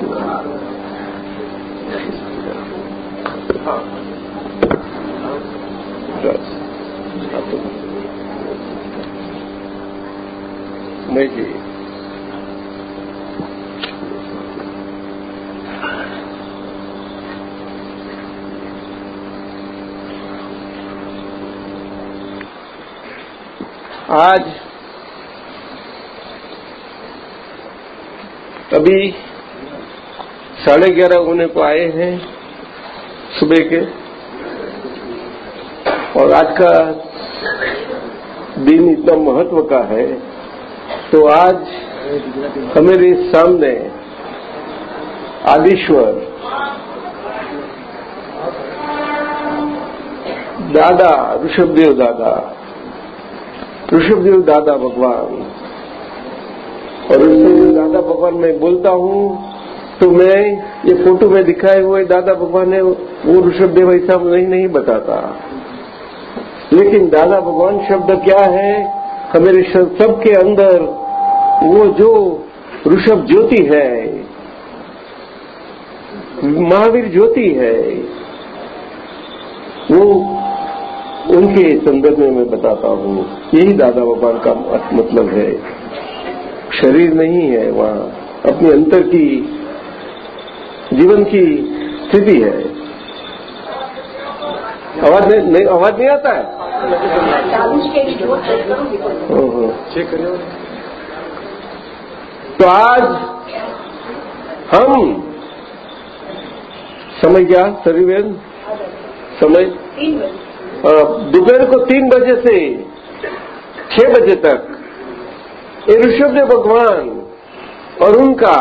आज अभी साढ़े ग्यारह होने को आए हैं सुबह के। और आज का दिन इतना महत्व का है तो आज हमारे सामने आदिश्वर, दादा ऋषभदेव दादा ऋषभदेव दादा भगवान। और ऋषभदेव दादा भगवान, मैं बोलता हूँ तो मैं, ये फ़ोटो में दिखाए हुए दादा भगवान ने, वो ऋषभदेव ऐसा नहीं नहीं बताता। लेकिन दादा भगवान शब्द क्या है? हमारे सबके अंदर वो जो ऋषभ ज्योति है, महावीर ज्योति है, वो उनके संदर्भ में मैं बताता हूँ। यही दादा भगवान का मतलब है। शरीर नहीं है वहाँ। अपने अंतर की जीवन की स्थिति है। आवाज़ नहीं, नहीं आवाज़ नहीं आता है? तो आज हम समय क्या शरीर समय? दोपहर को तीन बजे से छह बजे तक। ये ऋषभदेव भगवान और उनका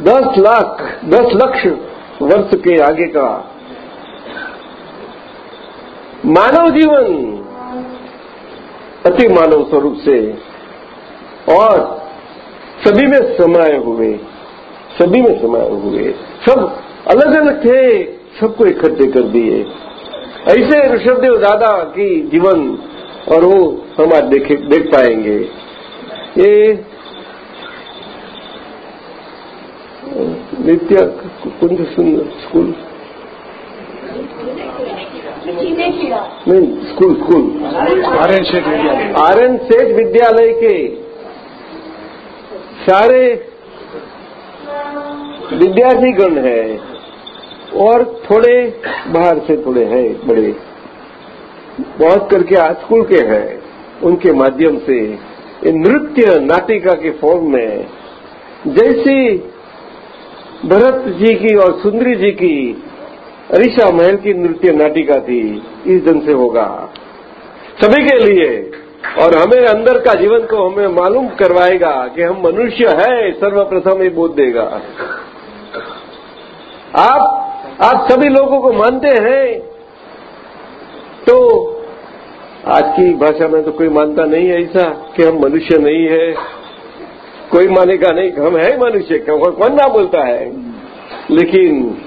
दस लाख, दस लक्ष वर्ष के आगे का मानव जीवन अति मानव स्वरूप से और सभी में समाये हुए, सभी में समाये हुए, सब अलग अलग थे, सबको इकट्ठे कर दिए। ऐसे ऋषभदेव दादा की जीवन और वो हम आज देख पाएँगे। ये नित्य कुंज सुंदर स्कूल। नहीं school school. R N Shaikh विद्यालय। आर एन सेठ विद्यालय के सारे विद्यार्थी गण है और थोड़े बाहर से थोड़े हैं बड़े। बहुत करके आज स्कूल के हैं उनके माध्यम से नृत्य नाटिका के फॉर्म में जैसी भरत जी की और सुंदरी जी की अरिशा महल की नृत्य नाटिका थी, इस ढंग से होगा। सभी के लिए, और हमें अंदर का जीवन को हमें मालूम करवाएगा कि हम मनुष्य है, सर्वप्रथम ये बोध देगा। आप आप सभी लोगों को मानते हैं? तो आज की भाषा में तो कोई मानता नहीं है ऐसा कि हम मनुष्य नहीं है। कोई मानेगा नहीं हम है मनुष्य क्यों कौन ना बोलता है? लेकिन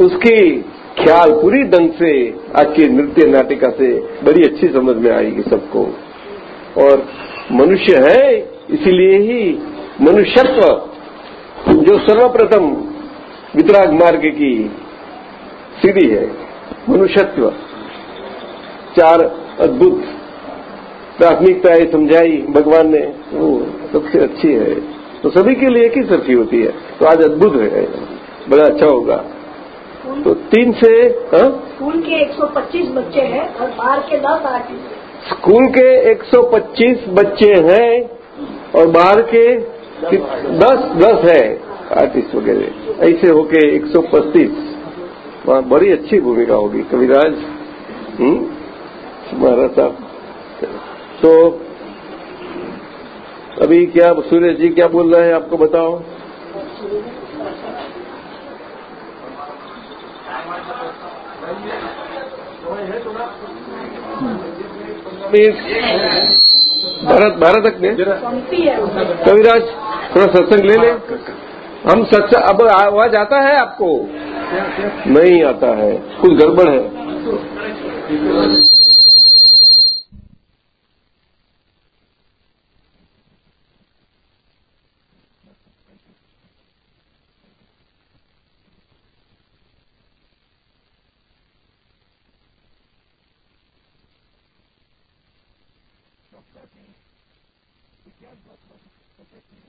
उसकी ख्याल पूरी ढंग से आज की नृत्य नाटिका से बड़ी अच्छी समझ में आएगी सबको। और मनुष्य है, इसीलिए ही मनुष्यत्व जो सर्वप्रथम वितराग मार्ग की सीढ़ी है, मनुष्यत्व। चार अद्भुत प्राथमिकताएँ समझाई भगवान ने। सबसे अच्छी है। तो सभी के लिए एक ही सरखी होती है। तो आज अद्भुत है। बड़ा अच्छा होगा। तो तीन से हाँ? स्कूल के 125 बच्चे हैं और बाहर के 10 आर्टिस्ट स्कूल के 125 बच्चे हैं और बाहर के दस दस है आर्टिस्ट वगैरह। ऐसे होके 135 वहाँ बड़ी अच्छी भूमिका होगी। कविराज हम्म तुम्हारा साहब। तो अभी क्या सूर्य जी क्या बोल रहे हैं आपको बताओ? भारत भारत तक कविराज, थोड़ा सत्संग ले ले। हम सत्संग अब आवाज़ आता है आपको? नहीं आता है। कुछ गड़बड़ है। not certain. विज्ञान बहुत बहुत सचेत नहीं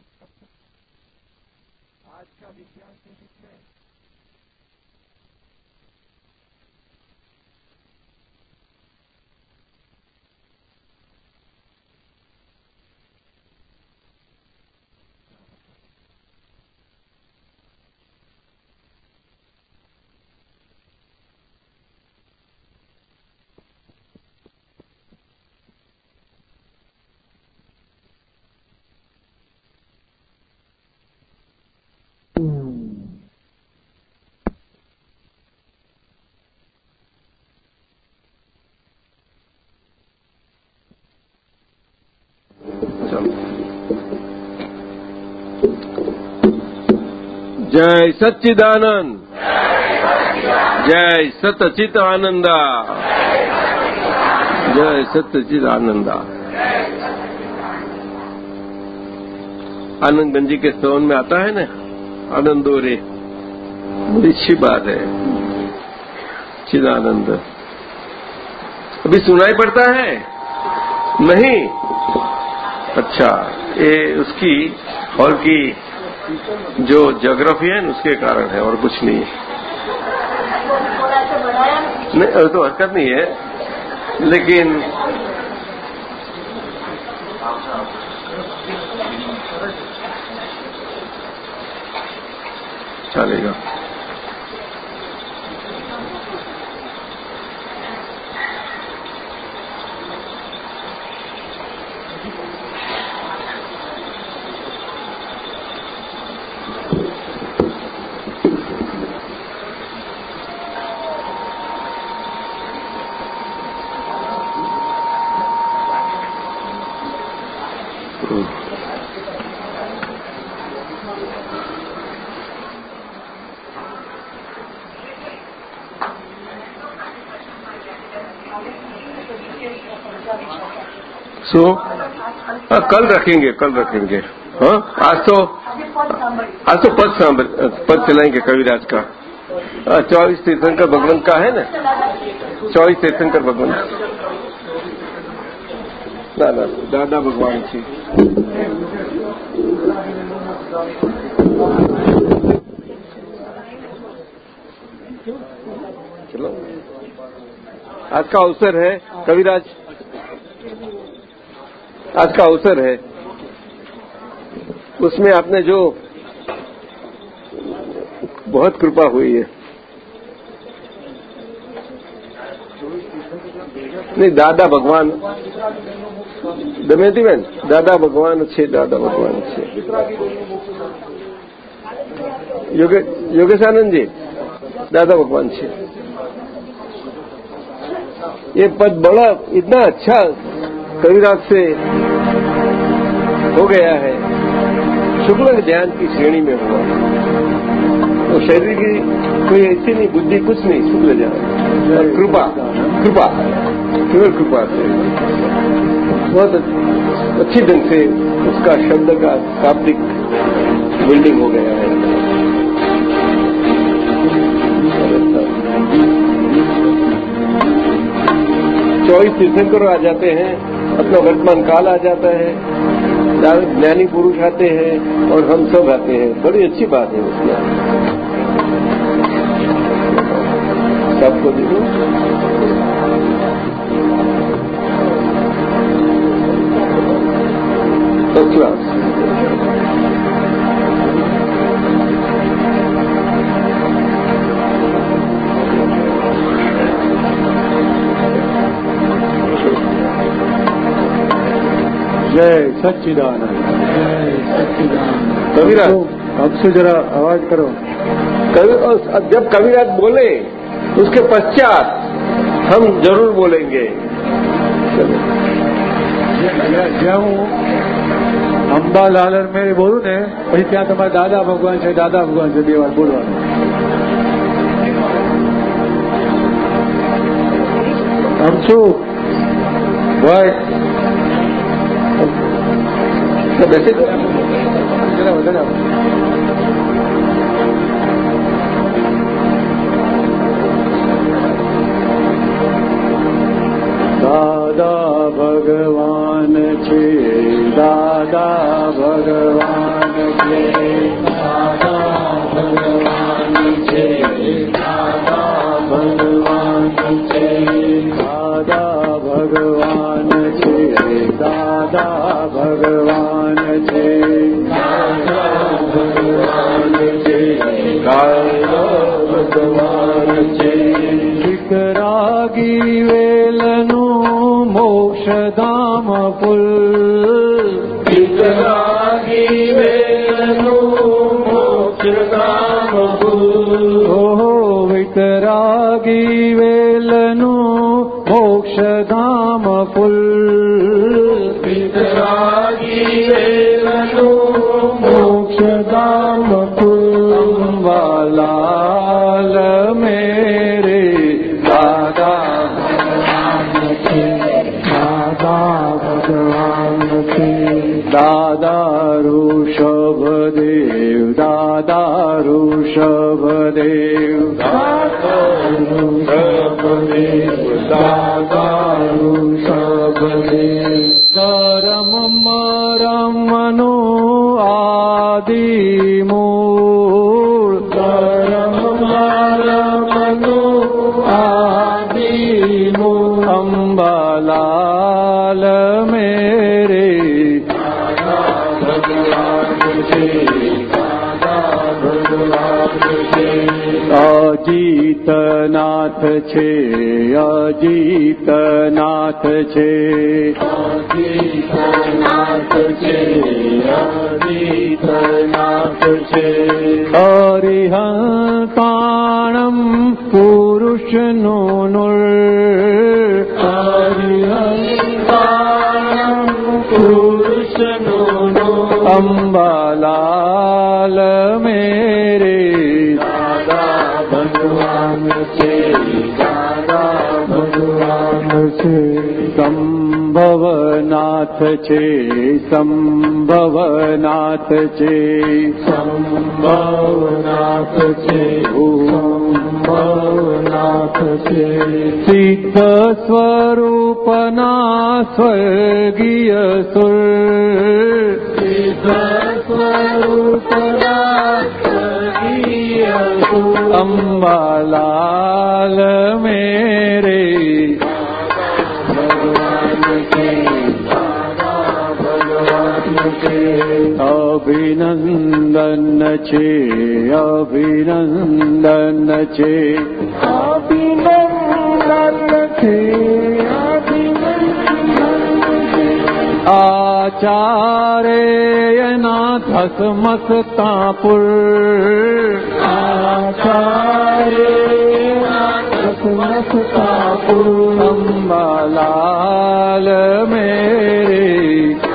आज का विज्ञान के हित जय सच्चिदानंद। जय सतचित आनंदा जय सत्यचित आनंदा आनंद गंजी के स्तवन में आता है ना? आनंदोरे। बड़ी अच्छी बात है। चिदानंद। अभी सुनाई पड़ता है? नहीं? अच्छा ये उसकी हॉल की जो जोग्राफी है, उसके कारण है और कुछ नहीं है। नहीं तो हरकत नहीं है, लेकिन चलेगा सो हाँ, कल रखेंगे कल रखेंगे। हाँ? आज तो आज तो पद पद चलाएँगे कविराज का। हाँ, चौबीस तीर्थंकर भगवान का है ना? चौबीस तीर्थंकर भगवान। दादा दादा भगवान जी चलो। आज का अवसर है कविराज आज का अवसर है उसमें आपने जो बहुत कृपा हुई है नहीं दादा भगवान દમયંતીબેન દાદા ભગવાન છે દાદા ભગવાન છે યોગે- યોગેશાનંદજી दादा भगवान છે ये पद बड़ा इतना अच्छा कविराज से हो गया है। शुक्ल ध्यान की श्रेणी में हुआ। तो शरीर की कोई ऐसी नहीं, बुद्धि कुछ नहीं, शुक्ल और कृपा कृपा, केवल कृपा से। बहुत अच्छी ढंग से उसका शब्द का शाब्दिक बिल्डिंग हो गया है। चौबीस तीर्थंकर आ जाते हैं, अपना वर्तमान काल आ जाता है। ज्ञानी पुरुष आते हैं और हम सब आते हैं। बड़ी अच्छी बात है उसमें सबको देखो फ़र्स्ट क्लास जय सच्चिदानंद जय सच्चिदानंद कविराज अब से जरा आवाज करो कवि और अब जब कविराज बोले उसके पश्चात हम जरूर बोलेंगे चलो જ્યાં- જ્યાં હું અંબા લાલર મેરે બોલું ને પછી ત્યાં તમારા દાદા ભગવાન છે દાદા ભગવાન છે બે વાર બોલવાનું આમ છું ભાઈ સાથે બેસી દાદા ભગવાન છે દાદા ભગવાન છે. દાદા قديم અજીતનાથ છે અજીતનાથ છે. હરિહંતાણમ પુરુષનું નુર હરિહંતાણમ પુરુષનું અંબાલાલ સંભવનાથ છે સંભવનાથ છે સંભવનાથ છે સંભવનાથ છે સિદ્ધ સ્વરૂપના સ્વર્ગીય સુર સિદ્ધ સ્વરૂપના સ્વર્ગીય સુર અંબાલાલ મેરે અભિનંદન છે અભિનંદન છે અભિનંદન છે આચાર્યના ધસમસતાપુર આચાર્યના ધસમસતાપુર અંબાલાલ મેરે.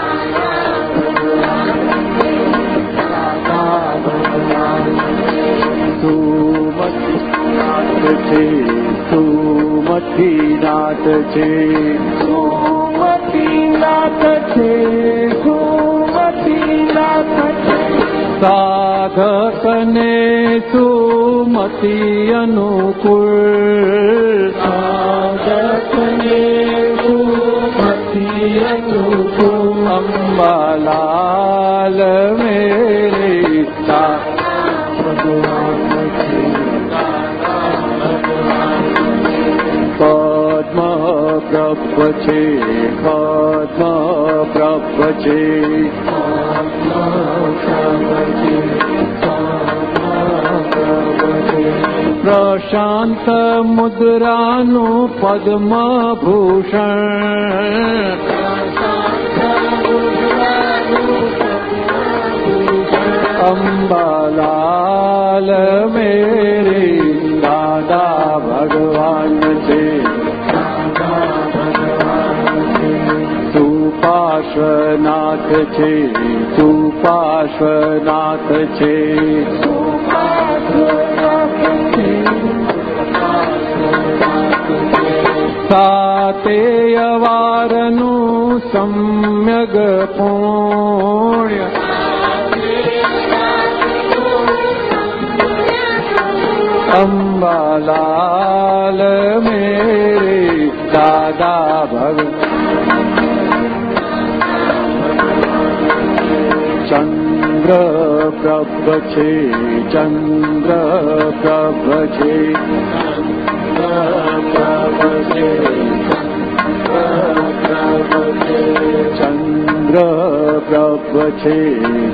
સુમતીનાથ છે. સુમતીનાથ છે સુમતીનાથ છે. સાધકને સુમતી અનુકૂળ. સાધકને સુમતી અનુકૂળ. અંબાલાલ છે પદ્મ પ્રભ છે પ્રશાંત મુદ્રાનું પદ્મ ભૂષણ અંબાલાલ મેરે દાદા ભગવાન. છે તું પાશનાથ છે. સાતેય વારનું સમ્યગ પુણ્ય. અંબાલાલ મેરે પ્રભ છે ચંદ્ર પ્રભ છે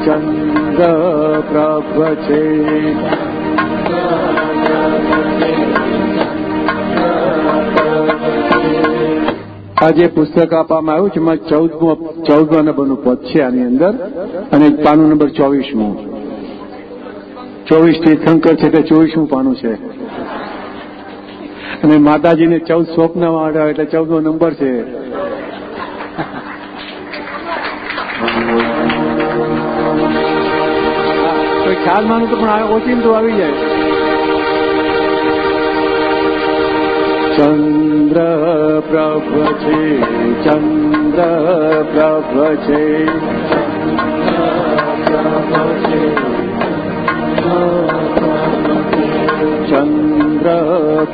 ચંદ્ર પ્રભ છે આ જે પુસ્તક આપવામાં આવ્યું છે એમાં ચૌદમો ચૌદમા નંબરનું પદ છે આની અંદર, અને પાનું નંબર ચોવીસમું. ચોવીસ તીર્થંકર છે તે ચોવીસમું પાનું છે. અને માતાજીને ચૌદ સ્વપ્ન માટે એટલે ચૌદમો નંબર છે. ખ્યાલ માનું તો પણ ઓછી તો આવી જાય. ચંદ્ર પ્રભ છે, ચંદ્ર પ્રભ છે. चन्द्र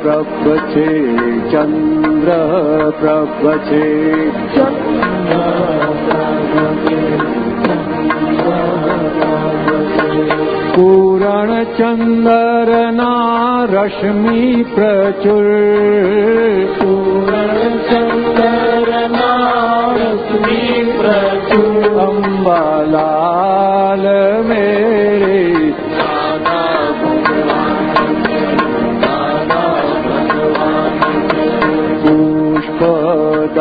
प्रपे चन्द्र प्रपचे पूरणचन्दरना रश्मी प्रचुल पूरणी प्रचूलम्बालाल मे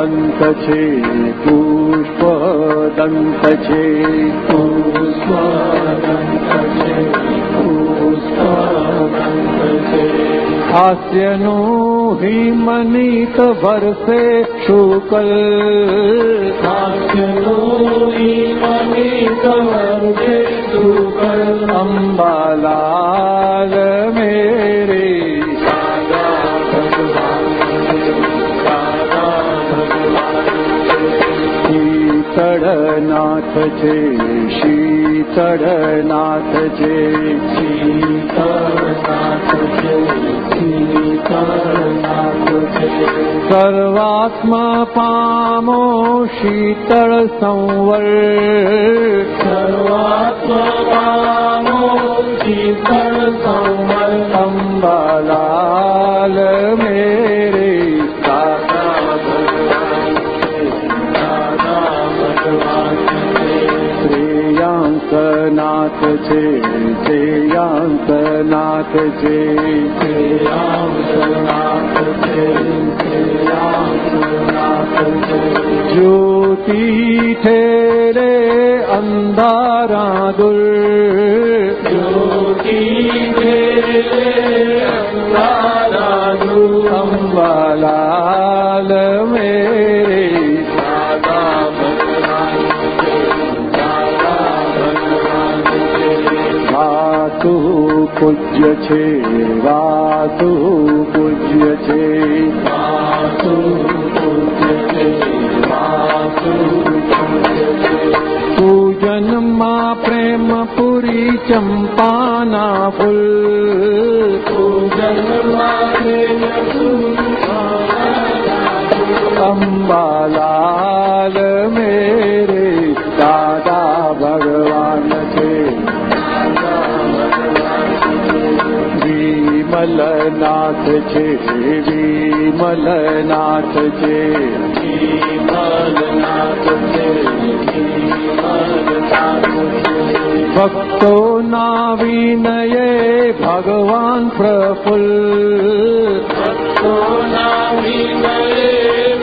દંત છે પુષ્પ દંત છે પુષ્પ હાસ્યનું હિમનીત ભરસે શુકલ હાસ્યનું હિમનીત ભરસે છે શીતળનાથ છે શીતળનાથ છે શીતળનાથ છે સર્વાત્મા પામો શીતળ સંવર સર્વાત્મા પામો શીતળ સંવર અંબાલાલ છે જ્યોતિ ઠેરે અંધારા દુર જ્યોતિ ઠેરે અંધારા દુર અંબાલાલ પૂજ્ય છે વાસુ પૂજ્ય છે. વાસુ પૂજ્ય છે વાસુ પૂજનમાં પ્રેમ પુરી ચંપાના ફૂલ. પૂજનમાં પ્રેમ અંબાલાલ મેરે વિમલનાથ છે વિમલનાથ છે વિમલનાથ છે ભક્તો ના વિનયે ભગવાન પ્રફુલ્લ ભક્તો ના વિનયે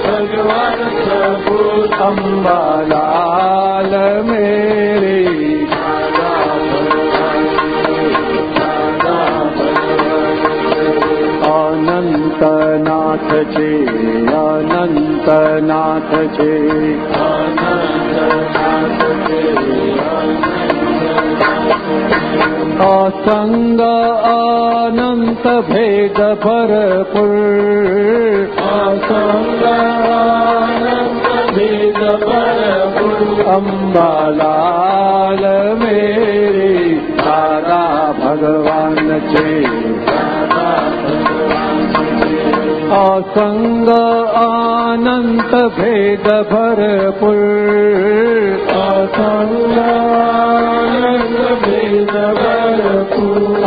ભગવાન પ્રફુલ અંબાલાલ મેરે અનંતનાથ છે અનંતનાથ છે અસંગ અનંત ભેદ ભરપુર અસંગ અનંત ભેદ ભરપુર અંબાલાલ મેરે ભગવાન છે અસંગ આનંત ભેદ ભરપુર અસંગ આનંદ ભેદ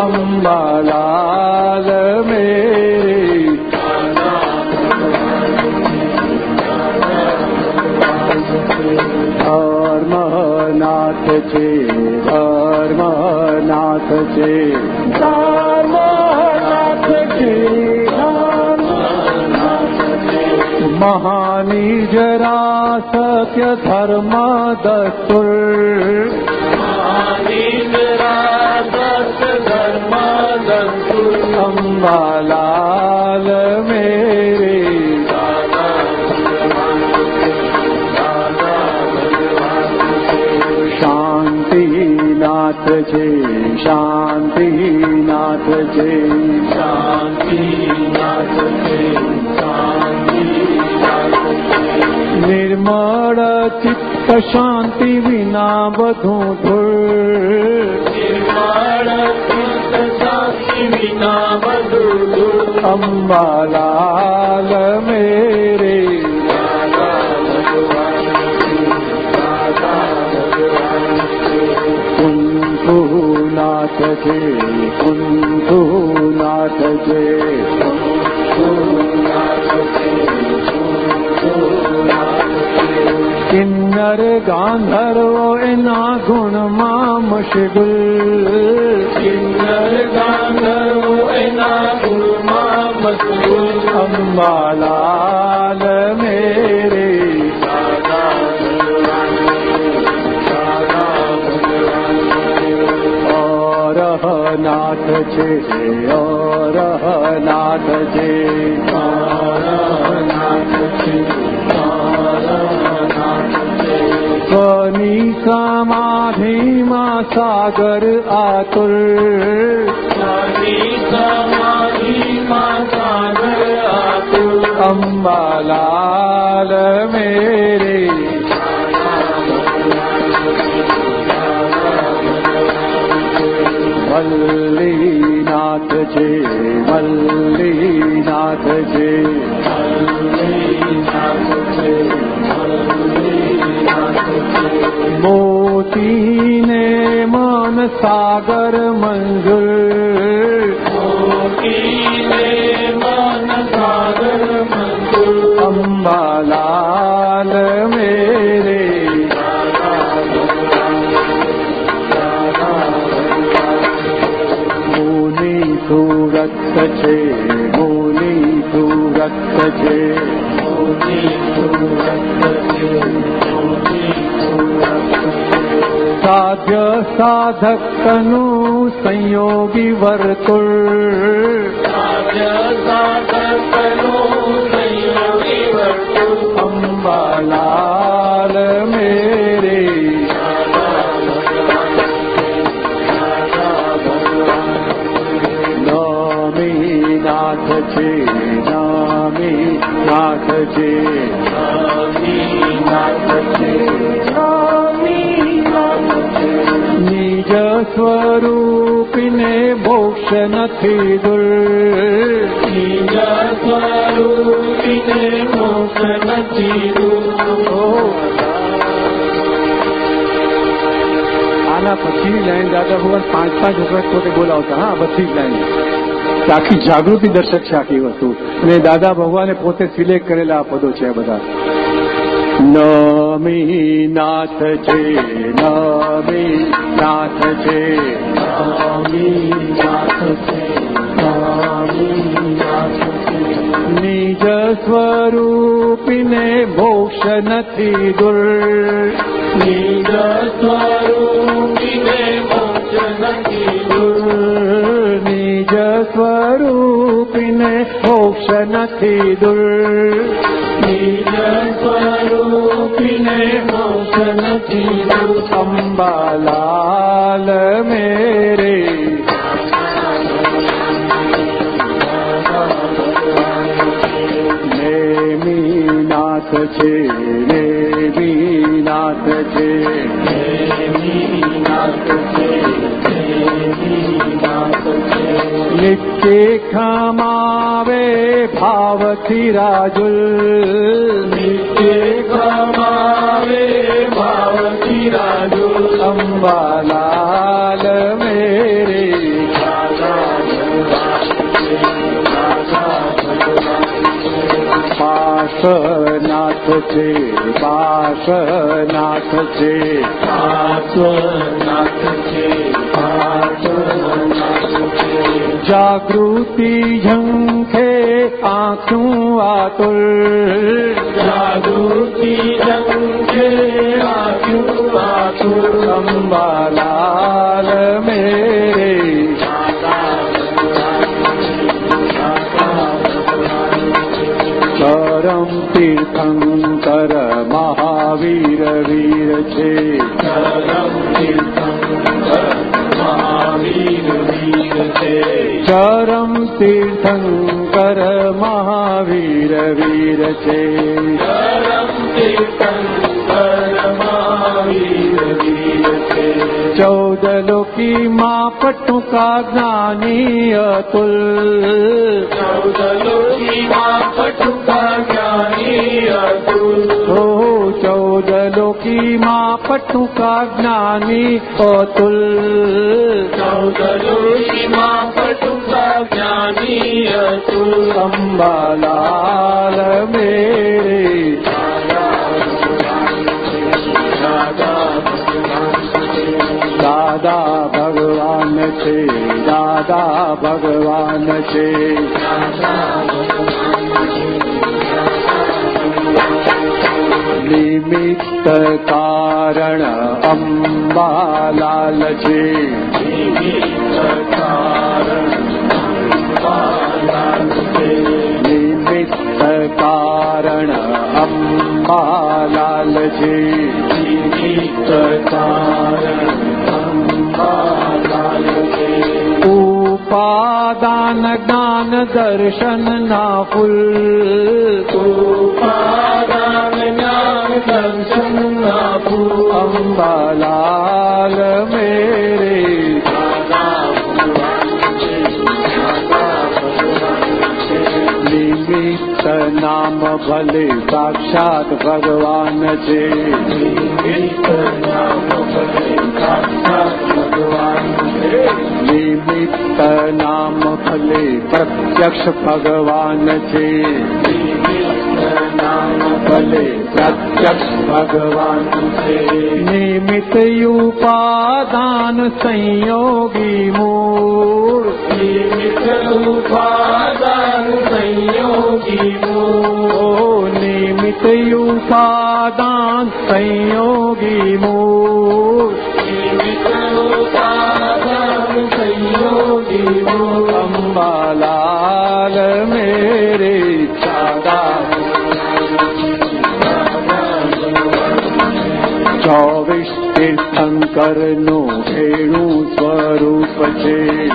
અંબાલાલ મેરે ધર્મનાથ છે ધર્મનાથ છે ધર્મનાથ મહાની જરા સત્ય ધર્મ દસ્તુર અંબાલાલ મેરે શાંતિનાથ છે શાંતિનાથ છે નિર્મળ ચિત્ત શાંતિ વિના બધું ધૂળ. અંબાલાલ મેરે. કુંતુ નાથ છે કિન્નર ગાંધર્વો એના ગુણમાં મશગુલ કિન્નર ગાંધર્વો એના ગુણમાં મશગુલ અંબાલાલ સાગર આતુર અંબાલાલ મેરે વલ્લીનાથ છે વલ્લીનાથ છે મોતીને મન સાગર મંજુર અંબાલાલ મેરે સાધકનું સંયોગી વર્તુળ અંબાલાલ સ્વરૂપને મોક્ષ નથી દુર નિજ સ્વરૂપને મોક્ષ નથી આના પછીની લાઈન દાદા ભગવાન પાંચ પાંચ વખત પોતે બોલાવતા હા બધી જ લાઈન આખી જાગૃતિ દર્શક છે આખી વસ્તુ અને દાદા ભગવાને પોતે સિલેક્ટ કરેલા આ પદો છે આ બધા નમી નાથ છે નમી નાથ છે નમી નાથ છે નિજ સ્વરૂપીને મોક્ષ નથી દુર નિજ સ્વરૂપીને મોક્ષ નથી દુર નિજ સ્વરૂપીને મોક્ષ નથી દુર નિજ અંબાલાલ મેરે નેમી નાથ છે નેમી નાથ છે નિત્ય ખમાવે ભાવથી રાજુલ નિત્ય કમાવે ભાવથી રાજુલ અંબાલાલ મેરે પાસનાથ છે પાસનાથ છે પાસનાથ છે પાસનાથ છે જાગૃતિ ઝંખે આંખું આતુર જાગૃતિ ઝંખે આંખું આખું અંબાલાલ મેરે કરમ તીર્થંકર મહાવીર વીર છે કરમ તીર્થંકર મહાવીર વીર છે ચરમ તીર્થંકર મહાવીર વીર છે પરમ તીર્થંકર મહાવીર વીર છે ચૌદ લોકીમાં પટુકા જ્ઞાની पटुका ज्ञानी લોકીમાં પટુકા જ્ઞાની અતુલ ઓ ચૌદ લોકીમાં પટુકા જ્ઞાની અતુલ ચૌદ લોકીમાં પટુકા જ્ઞાની અતુલ અંબાલાલ મેરે દાદા કારણ અંબાલાલ છે નિમિત્ત કારણ અંબાલાલ છે નિમિત્ત કારણ અંબાલાલ ફૂલ ઉપાદાન જ્ઞાન દર્શન ના ફૂલ અંબાલાલ મેરે નામ ભલે સાક્ષાત ભગવાન છે. નિમિત્ત નામ ભલે પ્રત્યક્ષ ભગવાન છે. ભલે પ્રત્યક્ષ ભગવાન છે નિમિત ઉપાદાન સંયોગી મૂળ ઓ નિમિત્ત ઉપાદાન સંયોગી મૂળ અંબાલાલ મેરે ચોવીસ તીર્થંકરનું ભેણું સ્વરૂપ છે.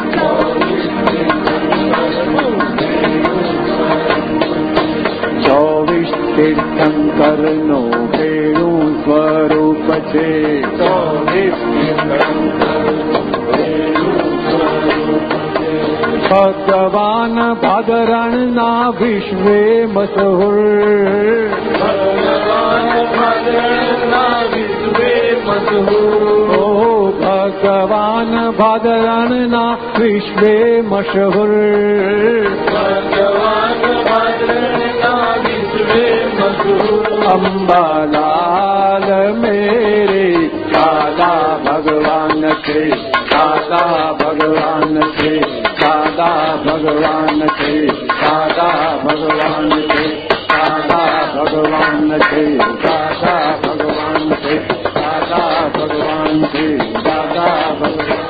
ચોવીસ તીર્થંકરનું નું ભેણું સ્વરૂપ છે. ભગવાન ભાદરણના વિશ્વે મસહુર ઓ ભગવાન ભાદરણ ના વિશ્વે મશહુર અંબાલાલ મેરે દાદા ભગવાન છે દાદા ભગવાન છે દાદા ભગવાન છે દાદા ભગવાન છે દાદા ભગવાન છે દાદા ભગવાન ભગવાન છે દાદા ભગવાન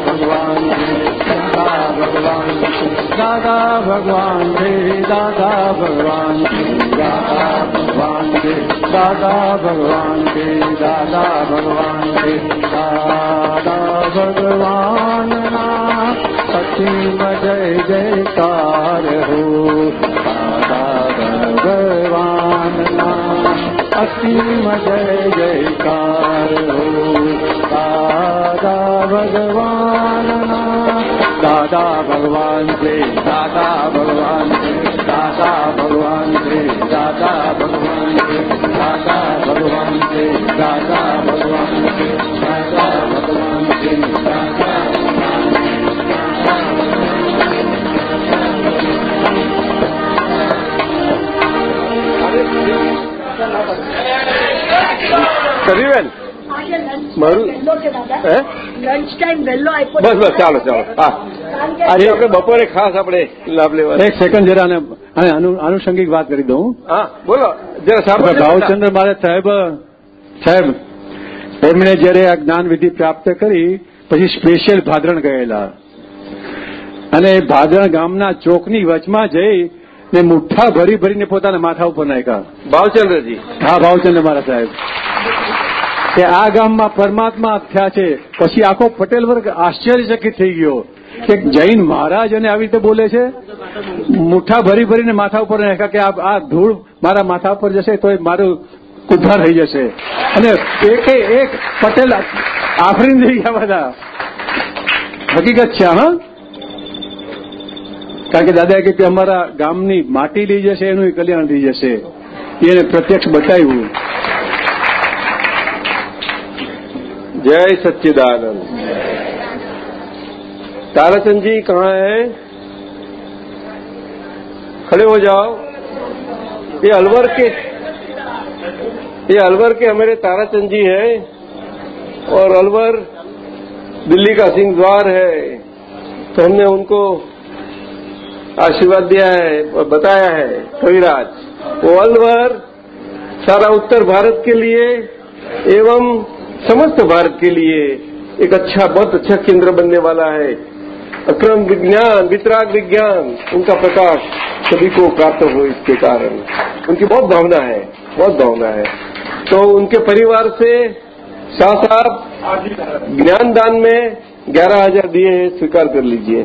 ભગવાન દાદા ભગવાન છે દાદા ભગવાન દાદા ભગવાન છે દાદા ભગવાન છે દાદા ભગવાન છે દાદા ભગવાન ના અસીમ જય જયકાર હો દાદા ભગવાન ના અસીમ જય જયકાર હો દાદા ભગવાન દાદા ભગવાન છે દાદા ભગવાન છે દાદા ભગવાન છે દાદા ભગવાન છે દાદા ભગવાન છે દાદા ભગવાન છે દાદા ભગવાન મારું- કરીબેન મારું? હે? બસ બસ ચાલો ચાલો. હા. આજે આપણે બપોરે ખાસ આપણે લાભ લેવા એક સેકન્ડ જરા આનુષંગિક વાત કરી દઉં હા. બોલો. જરા સાહેબ ભાવચંદ્ર મારે સાહેબ સાહેબ એમણે જયારે આ જ્ઞાનવિધિ પ્રાપ્ત કરી પછી સ્પેશિયલ ભાદરણ ગયેલા. અને ભાદરણ ગામના ચોકની વચમાં જઈ ને મુઠ્ઠા ભરી ભરીને પોતાના માથા ઉપર નાખ્યા. ભાવચંદ્રજી હા ભાવચંદ્ર મહારાજ સાહેબ. કે આ ગામમાં પરમાત્મા થયા છે. પછી આખો પટેલ વર્ગ આશ્ચર્યચકિત થઈ ગયો કે જૈન મહારાજ અને આવી રીતે બોલે છે. મુઠ્ઠા ભરી ભરીને માથા ઉપર નાખ્યા કે આ ધૂળ મારા માથા ઉપર જશે તો મારું ઉદ્ધાર થઈ જશે. અને એકે એક પટેલ આફરીન થઈ ગયા બધા. હકીકત છે હા? કારણ કે દાદાએ કહ્યું કે અમારા ગામની માટી લઈ જશે એનું કલ્યાણ થઈ જશે એને પ્રત્યક્ષ બતાવ્યું जय सच्चिदानंद ताराचंद जी कहाँ है खड़े हो जाओ ये अलवर के ये अलवर के हमारे ताराचंद जी हैं और अलवर दिल्ली का सिंह द्वार है तो हमने उनको आशीर्वाद दिया है, बताया है कविराज। वो अलवर, सारा उत्तर भारत के लिए एवं समस्त भारत के लिए एक अच्छा बहुत अच्छा केंद्र बनने वाला है। अक्रम विज्ञान, वितराग विज्ञान, उनका प्रकाश सभी को प्राप्त हो इसके कारण। उनकी बहुत भावना है, बहुत भावना है। तो उनके परिवार से शाह साहब ज्ञान दान में ग्यारह हज़ार दिए हैं, स्वीकार कर लीजिए।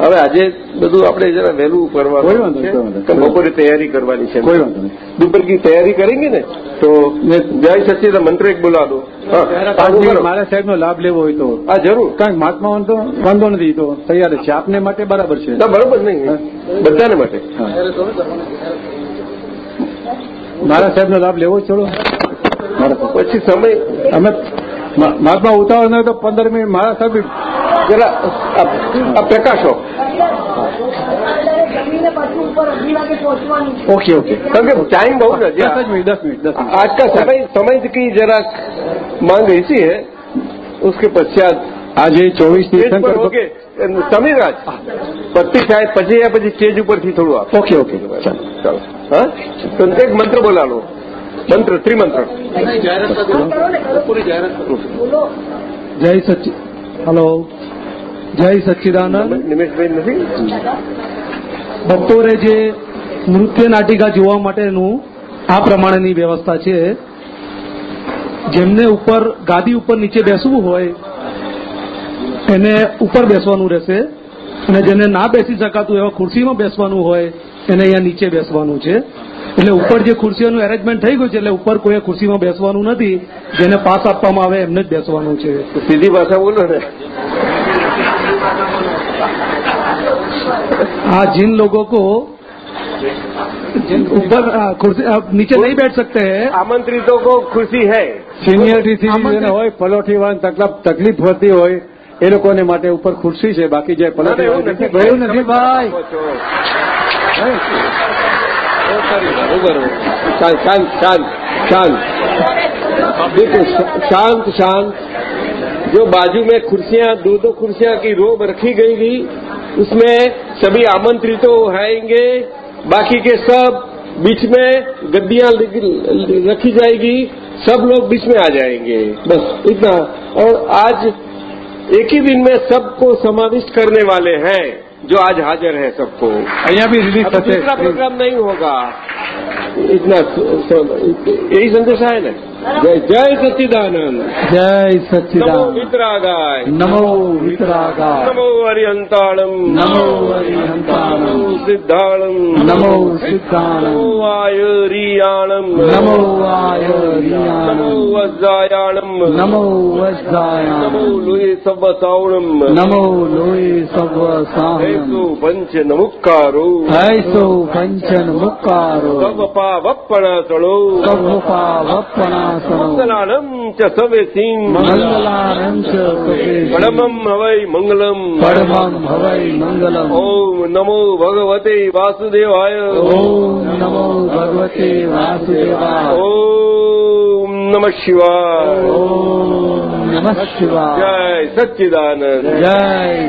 હવે આજે બધું આપણે જરા વહેલું કરવાનું બપોરે તૈયારી કરવાની છે. કોઈ વાંધો તૈયારી કરેંગે ને? તો જય સચિદા મંત્ર એક બોલાવો. મારા સાહેબનો લાભ લેવો હોય તો. હા જરૂર. કારણ મહાત્મા વાંધો નથી તો તૈયાર છે. આપને માટે બરાબર છે. ના બરોબર નહીં. બધાને માટે. મારા સાહેબનો લાભ લેવો છોડો પછી સમય અમે મહાત્મા ઉતાવળ ન તો પંદર મિનિટ મારા સાહેબ જરા આ- આ પ્રકાશો અત્યારે જમીને પાછું ઉપર અઢી વાગે પહોંચવાનું છે ઓકે ઓકે કારણ કે टाइम बहुत है દસ જ મિનિટ દસ મિનિટ દસ મિનિટ आज का समय समय की जरा मांग ऐसी है उसके पश्चात આજે ચોવીસ સ્ટેજ પર તીર્થંકર ઓકે સમીરાજ પત્તી થાય પછી યા પછી સ્ટેજ ઉપરથી થોડું આપ ઓકે ઓકે ચાલો ચાલો હા તો એક મંત્ર બોલાવો મંત્ર ત્રિમંત્ર કરો ને કરો બોલો જય સચિ હલો જય સચ્ચિદાનંદ નિમેશભાઈ નથી બપોરે જે નૃત્ય નાટિકા જોવા માટેનું આ પ્રમાણેની વ્યવસ્થા છે, જેમને ઉપર ગાદી ઉપર નીચે બેસવું હોય, એને ઉપર બેસવાનું રહેશે અને જેને ના બેસી શકાતું એવા ખુરશીમાં બેસવાનું હોય, એને અહીંયા નીચે બેસવાનું છે. એટલે ઉપર જે ખુરશીઓનું એરેન્જમેન્ટ થઈ ગયું છે, એટલે ઉપર કોઈ ખુરશીમાં બેસવાનું નથી, જેને પાસ આપવામાં આવે એમને જ બેસવાનું છે. સીધી ભાષા બોલો ને. हाँ जिन लोगों को जिन ऊपर आ, कुर्सी आ, नीचे नहीं बैठ सकते हैं આમંત્રિતો કો ખુશી હૈ સિનિયરિટી સિટીઝન હોય પલોઠી વાળા તકલીફ તકલીફ હોતી હોય એ લોકોને માટે ઉપર ખુરશી છે બાકી જે પલોઠી એવું હોય નથી ગયું નથી ભાઈ शांत शांत शांत शांत देखो शांत शांत जो बाजू में कुर्सियाँ दो दो कुर्सियाँ की रोब रखी गई थी उसमें सभी आमंत्रित तो आएँगे। बाकी के सब बीच में गद्दियाँ रखी जाएगी सब लोग बीच में आ जाएँगे। बस इतना। और आज एक ही दिन में सबको समाविष्ट करने वाले हैं जो आज हाजिर है सबको। यहाँ भी रिलीज़ दूसरा प्रोग्राम नहीं होगा। इतना यही संदेश है ना? જય સચ્ચિદાનંદ જય નમો સચ્ચિદાનંદ વિતરાગાય નમો વિતરાગાય નમો હરિહંતાળમ નમો હરિહંતાણમ નમો સિદ્ધાળમ વાય સિદ્ધાણમ નમો વાય નમો આયરિયાણમ નમો વજ્રાયાણમ નમો વજ્રાયાણમ નમો લુઈ સબ્બસાવણમ નમો લોહી સર્વ સાહનમ પંચ નમુક્કારો હૈસો પંચન મુક્કારો સવપા વપ્પણાસણો કવ્વપા વપ્પણાસનો મંગલાણમ સવેસીમ મંગલારં ચ કપેશી. પરમમ હવૈ મંગલમ પરમં હવૈ મંગલમ ઓમ નમો ભગવતે વાસુદેવાય ઓમ નમો ભગવતે વાસુદેવાય ઓમ નમઃ શિવાય ઓમ નમઃ શિવાય જય સચ્ચિદાનંદ જય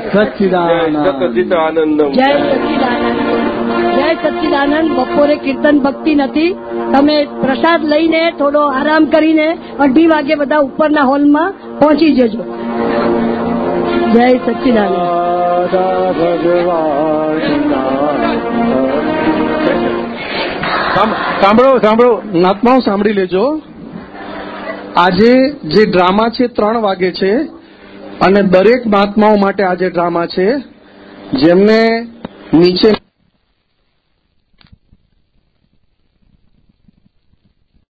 જય સચ્ચિદાનંદ જય સચ્ચિદાનંદ જય સચ્ચિદાનંદ બપોરે કીર્તન ભક્તિ નથી. તમે પ્રસાદ લઈને થોડો આરામ કરીને અઢી વાગે બધા ઉપરના હોલમાં પહોંચી જજો. જય સચ્ચિદાનંદ સાંભળો સાંભળો. નાતમાઓ સાંભળી લેજો. આજે જે ડ્રામા છે ત્રણ વાગે છે અને દરેક મહાત્માઓ માટે આજે ડ્રામા છે, જેમને નીચે